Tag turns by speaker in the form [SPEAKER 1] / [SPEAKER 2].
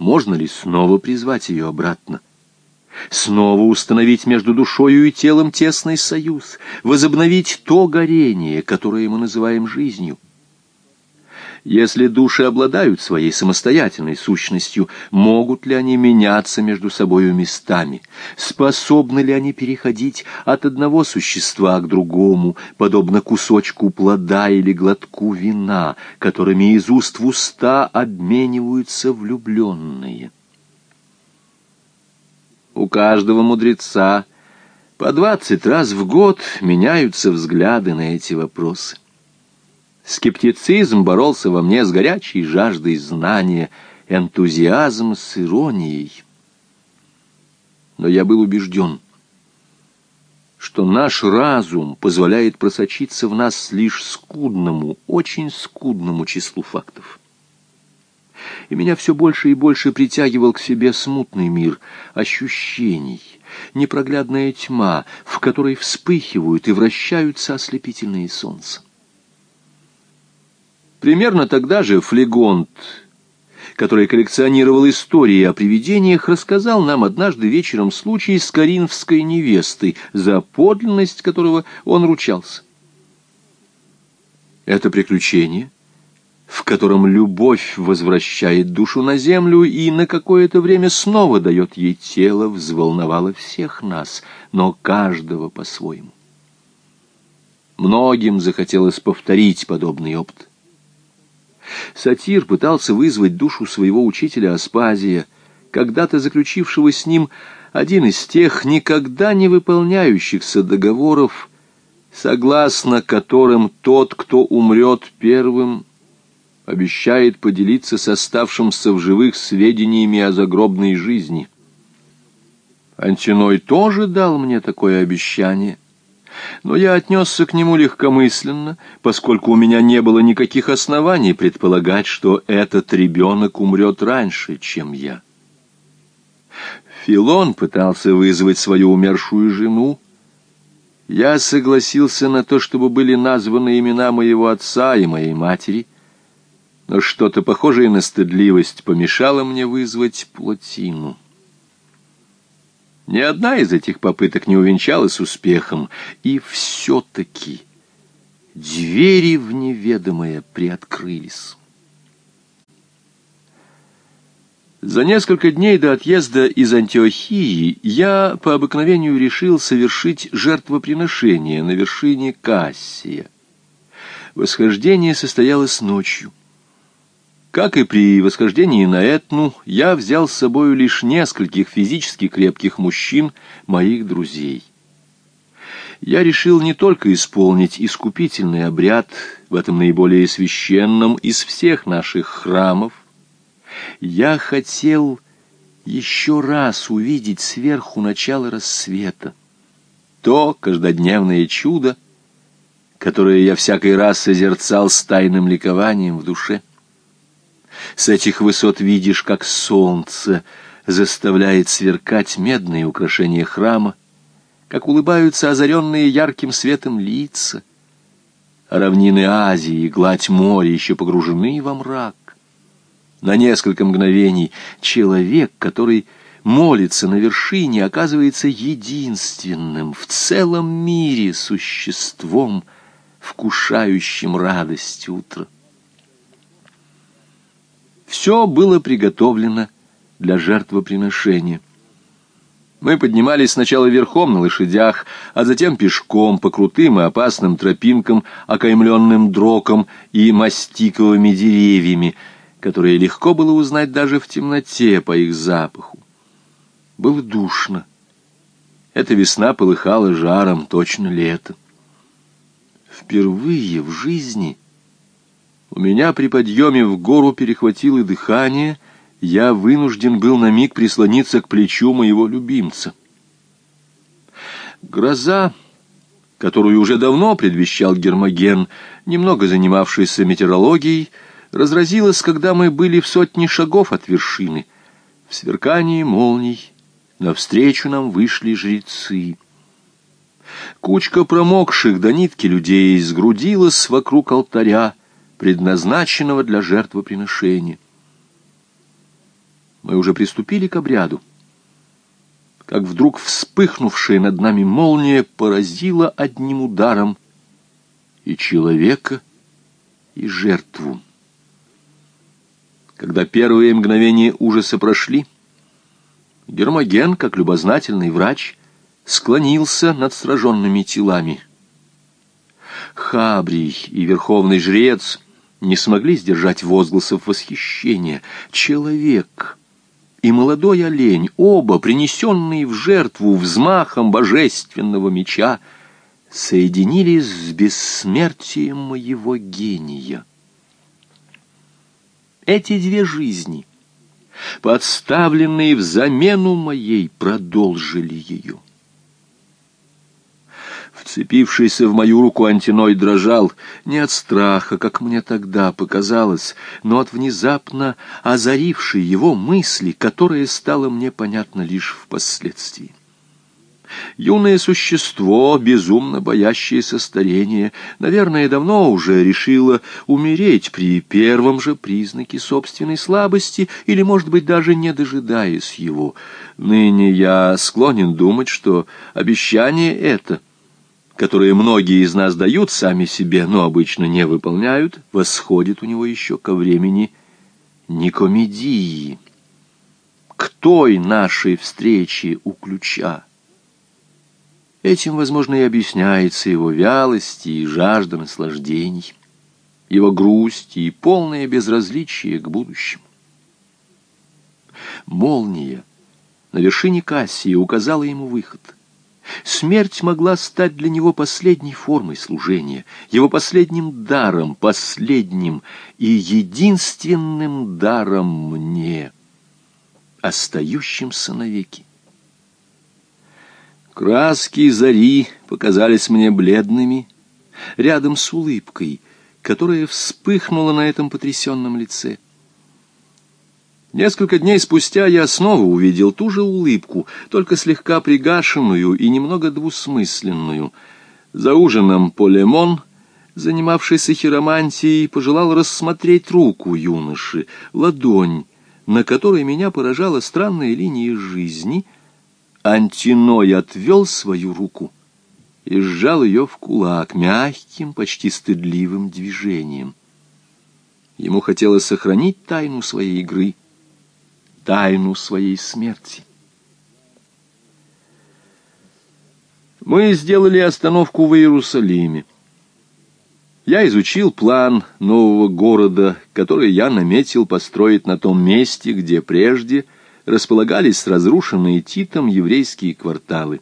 [SPEAKER 1] можно ли снова призвать ее обратно? Снова установить между душою и телом тесный союз, возобновить то горение, которое мы называем жизнью. Если души обладают своей самостоятельной сущностью, могут ли они меняться между собою местами? Способны ли они переходить от одного существа к другому, подобно кусочку плода или глотку вина, которыми из уст в уста обмениваются влюбленные? У каждого мудреца по двадцать раз в год меняются взгляды на эти вопросы. Скептицизм боролся во мне с горячей жаждой знания, энтузиазм с иронией. Но я был убежден, что наш разум позволяет просочиться в нас лишь скудному, очень скудному числу фактов. И меня все больше и больше притягивал к себе смутный мир ощущений, непроглядная тьма, в которой вспыхивают и вращаются ослепительные солнца. Примерно тогда же Флегонт, который коллекционировал истории о привидениях, рассказал нам однажды вечером случай с коринфской невестой, за подлинность которого он ручался. Это приключение, в котором любовь возвращает душу на землю и на какое-то время снова дает ей тело, взволновало всех нас, но каждого по-своему. Многим захотелось повторить подобный опыт. Сатир пытался вызвать душу своего учителя Аспазия, когда-то заключившего с ним один из тех никогда не выполняющихся договоров, согласно которым тот, кто умрет первым, обещает поделиться с оставшимся в живых сведениями о загробной жизни. Антиной тоже дал мне такое обещание — но я отнесся к нему легкомысленно, поскольку у меня не было никаких оснований предполагать, что этот ребенок умрет раньше, чем я. Филон пытался вызвать свою умершую жену. Я согласился на то, чтобы были названы имена моего отца и моей матери, но что-то похожее на стыдливость помешало мне вызвать плотину. Ни одна из этих попыток не увенчалась успехом, и все-таки двери в неведомое приоткрылись. За несколько дней до отъезда из Антиохии я по обыкновению решил совершить жертвоприношение на вершине Кассия. Восхождение состоялось ночью. Как и при восхождении на Этну, я взял с собою лишь нескольких физически крепких мужчин, моих друзей. Я решил не только исполнить искупительный обряд в этом наиболее священном из всех наших храмов, я хотел еще раз увидеть сверху начало рассвета, то каждодневное чудо, которое я всякий раз созерцал с тайным ликованием в душе. С этих высот видишь, как солнце заставляет сверкать медные украшения храма, как улыбаются озаренные ярким светом лица. А равнины Азии и гладь моря еще погружены во мрак. На несколько мгновений человек, который молится на вершине, оказывается единственным в целом мире существом, вкушающим радость утра. Все было приготовлено для жертвоприношения. Мы поднимались сначала верхом на лошадях, а затем пешком по крутым и опасным тропинкам, окаймленным дроком и мастиковыми деревьями, которые легко было узнать даже в темноте по их запаху. Было душно. Эта весна полыхала жаром, точно лето. Впервые в жизни у меня при подъеме в гору перехватило дыхание, я вынужден был на миг прислониться к плечу моего любимца. Гроза, которую уже давно предвещал Гермоген, немного занимавшийся метеорологией, разразилась, когда мы были в сотне шагов от вершины. В сверкании молний навстречу нам вышли жрецы. Кучка промокших до нитки людей сгрудилась вокруг алтаря, предназначенного для жертвоприношения. Мы уже приступили к обряду. Как вдруг вспыхнувшая над нами молния поразила одним ударом и человека, и жертву. Когда первые мгновения ужаса прошли, Гермоген, как любознательный врач, склонился над сраженными телами. Хабрий и верховный жрец не смогли сдержать возгласов восхищения. Человек и молодой олень, оба принесенные в жертву взмахом божественного меча, соединились с бессмертием моего гения. Эти две жизни, подставленные в замену моей, продолжили ее. Вцепившийся в мою руку антиной дрожал не от страха, как мне тогда показалось, но от внезапно озарившей его мысли, которая стала мне понятна лишь впоследствии. Юное существо, безумно боящееся старения, наверное, давно уже решило умереть при первом же признаке собственной слабости или, может быть, даже не дожидаясь его. Ныне я склонен думать, что обещание это, которое многие из нас дают сами себе, но обычно не выполняют, восходит у него еще ко времени Никомедии, к той нашей встрече у ключа. Этим, возможно, и объясняется его вялость и жажда наслаждений, его грусть и полное безразличие к будущему. Молния на вершине Кассии указала ему выход. Смерть могла стать для него последней формой служения, его последним даром, последним и единственным даром мне, остающимся навеки. Краски зари показались мне бледными, рядом с улыбкой, которая вспыхнула на этом потрясенном лице. Несколько дней спустя я снова увидел ту же улыбку, только слегка пригашенную и немного двусмысленную. За ужином Полемон, занимавшийся хиромантией, пожелал рассмотреть руку юноши, ладонь, на которой меня поражала странная линия жизни — Антиной отвел свою руку и сжал ее в кулак мягким, почти стыдливым движением. Ему хотелось сохранить тайну своей игры, тайну своей смерти. Мы сделали остановку в Иерусалиме. Я изучил план нового города, который я наметил построить на том месте, где прежде – располагались разрушенные Титом еврейские кварталы.